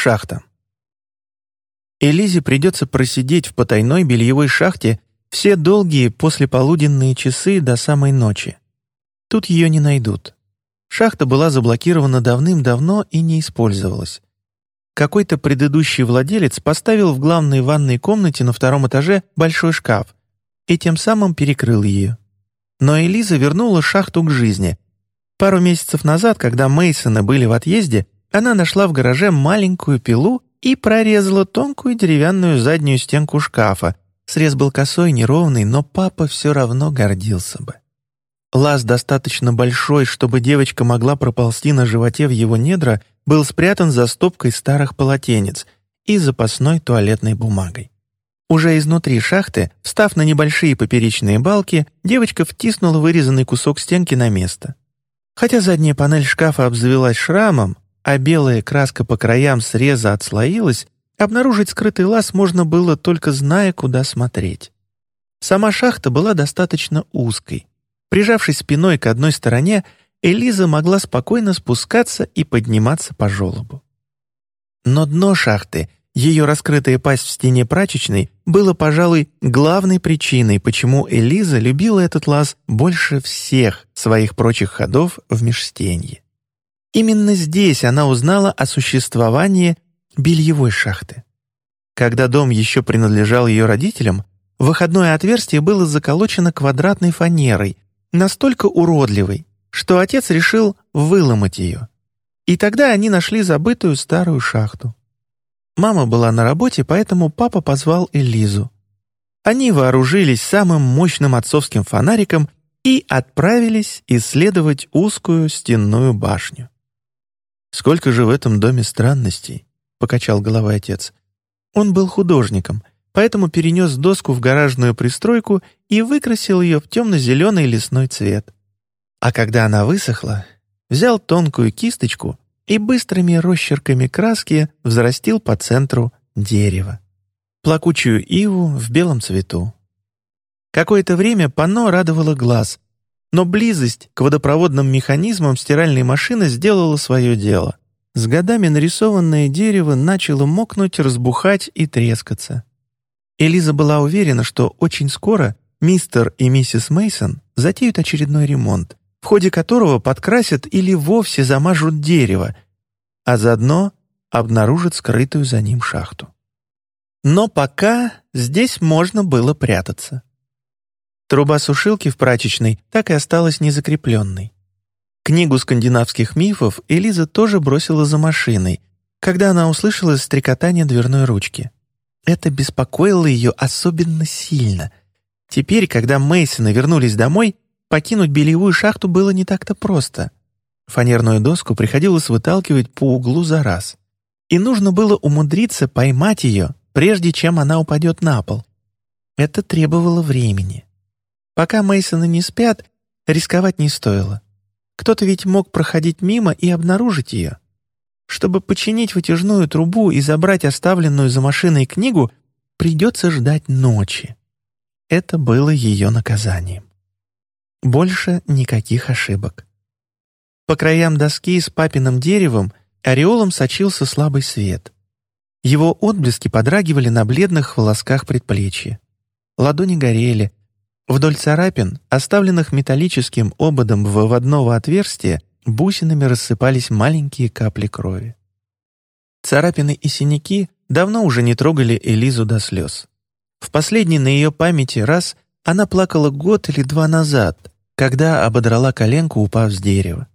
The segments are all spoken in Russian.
Шахта. Элизе придется просидеть в потайной бельевой шахте все долгие послеполуденные часы до самой ночи. Тут ее не найдут. Шахта была заблокирована давным-давно и не использовалась. Какой-то предыдущий владелец поставил в главной ванной комнате на втором этаже большой шкаф и тем самым перекрыл ее. Но Элиза вернула шахту к жизни. Пару месяцев назад, когда Мейсоны были в отъезде, она нашла в гараже маленькую пилу и прорезала тонкую деревянную заднюю стенку шкафа. Срез был косой, неровный, но папа все равно гордился бы. Лаз достаточно большой, чтобы девочка могла проползти на животе в его недра, был спрятан за стопкой старых полотенец и запасной туалетной бумагой. Уже изнутри шахты, встав на небольшие поперечные балки, девочка втиснула вырезанный кусок стенки на место. Хотя задняя панель шкафа обзавелась шрамом, а белая краска по краям среза отслоилась, обнаружить скрытый лаз можно было только зная, куда смотреть. Сама шахта была достаточно узкой. Прижавшись спиной к одной стороне, Элиза могла спокойно спускаться и подниматься по желобу. Но дно шахты, ее раскрытая пасть в стене прачечной, было, пожалуй, главной причиной, почему Элиза любила этот лаз больше всех своих прочих ходов в межстенье. Именно здесь она узнала о существовании бельевой шахты. Когда дом еще принадлежал ее родителям, выходное отверстие было заколочено квадратной фанерой, настолько уродливой, что отец решил выломать ее. И тогда они нашли забытую старую шахту. Мама была на работе, поэтому папа позвал Элизу. Они вооружились самым мощным отцовским фонариком и отправились исследовать узкую стенную башню. «Сколько же в этом доме странностей?» — покачал головой отец. Он был художником, поэтому перенес доску в гаражную пристройку и выкрасил ее в темно-зеленый лесной цвет. А когда она высохла, взял тонкую кисточку и быстрыми росчерками краски взрастил по центру дерево. Плакучую иву в белом цвету. Какое-то время панно радовало глаз, но близость к водопроводным механизмам стиральной машины сделала свое дело. С годами нарисованное дерево начало мокнуть, разбухать и трескаться. Элиза была уверена, что очень скоро мистер и миссис Мейсон затеют очередной ремонт, в ходе которого подкрасят или вовсе замажут дерево, а заодно обнаружат скрытую за ним шахту. Но пока здесь можно было прятаться. Труба сушилки в прачечной так и осталась незакрепленной. Книгу скандинавских мифов Элиза тоже бросила за машиной, когда она услышала стрекотание дверной ручки. Это беспокоило ее особенно сильно. Теперь, когда Мейсоны вернулись домой, покинуть бельевую шахту было не так-то просто. Фанерную доску приходилось выталкивать по углу за раз. И нужно было умудриться поймать ее, прежде чем она упадет на пол. Это требовало времени. Пока Мейсоны не спят, рисковать не стоило. Кто-то ведь мог проходить мимо и обнаружить ее. Чтобы починить вытяжную трубу и забрать оставленную за машиной книгу, придется ждать ночи. Это было ее наказанием. Больше никаких ошибок. По краям доски с папиным деревом ореолом сочился слабый свет. Его отблески подрагивали на бледных волосках предплечья. Ладони горели, Вдоль царапин, оставленных металлическим ободом выводного отверстия, бусинами рассыпались маленькие капли крови. Царапины и синяки давно уже не трогали Элизу до слез. В последний на ее памяти раз она плакала год или два назад, когда ободрала коленку, упав с дерева.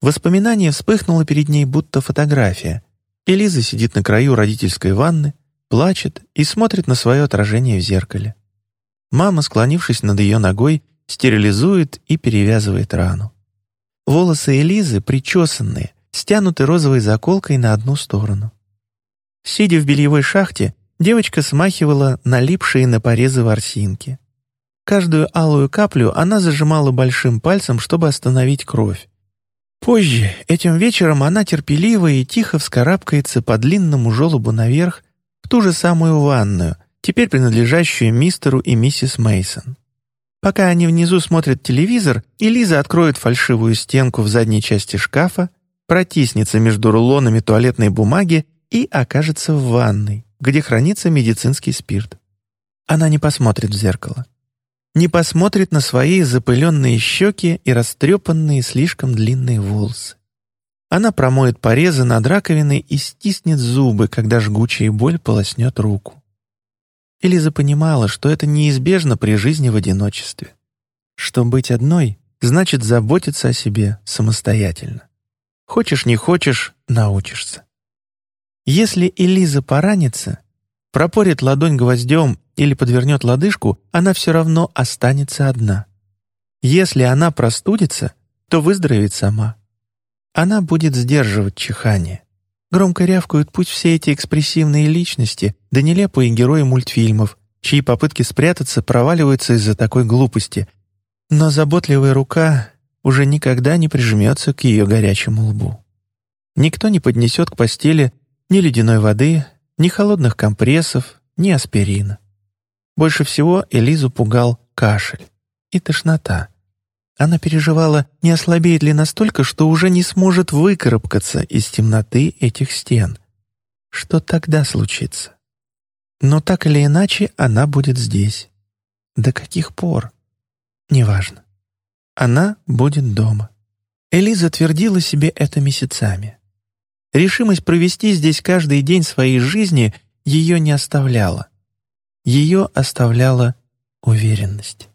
Воспоминание вспыхнуло перед ней, будто фотография. Элиза сидит на краю родительской ванны, плачет и смотрит на свое отражение в зеркале. Мама, склонившись над ее ногой, стерилизует и перевязывает рану. Волосы Элизы причесанные, стянуты розовой заколкой на одну сторону. Сидя в бельевой шахте, девочка смахивала налипшие на порезы ворсинки. Каждую алую каплю она зажимала большим пальцем, чтобы остановить кровь. Позже, этим вечером, она терпеливо и тихо вскарабкается по длинному желобу наверх в ту же самую ванную, теперь принадлежащую мистеру и миссис Мейсон. Пока они внизу смотрят телевизор, Элиза откроет фальшивую стенку в задней части шкафа, протиснется между рулонами туалетной бумаги и окажется в ванной, где хранится медицинский спирт. Она не посмотрит в зеркало. Не посмотрит на свои запыленные щеки и растрепанные слишком длинные волосы. Она промоет порезы над раковиной и стиснет зубы, когда жгучая боль полоснет руку. Элиза понимала, что это неизбежно при жизни в одиночестве. Что быть одной значит заботиться о себе самостоятельно. Хочешь, не хочешь — научишься. Если Элиза поранится, пропорит ладонь гвоздем или подвернет лодыжку, она все равно останется одна. Если она простудится, то выздоровеет сама. Она будет сдерживать чихание. Громко рявкают пусть все эти экспрессивные личности, да нелепые герои мультфильмов, чьи попытки спрятаться проваливаются из-за такой глупости. Но заботливая рука уже никогда не прижмется к ее горячему лбу. Никто не поднесет к постели ни ледяной воды, ни холодных компрессов, ни аспирина. Больше всего Элизу пугал кашель и тошнота. Она переживала, не ослабеет ли настолько, что уже не сможет выкарабкаться из темноты этих стен. Что тогда случится? Но так или иначе она будет здесь. До каких пор? Неважно. Она будет дома. Элиза твердила себе это месяцами. Решимость провести здесь каждый день своей жизни ее не оставляла. Ее оставляла уверенность.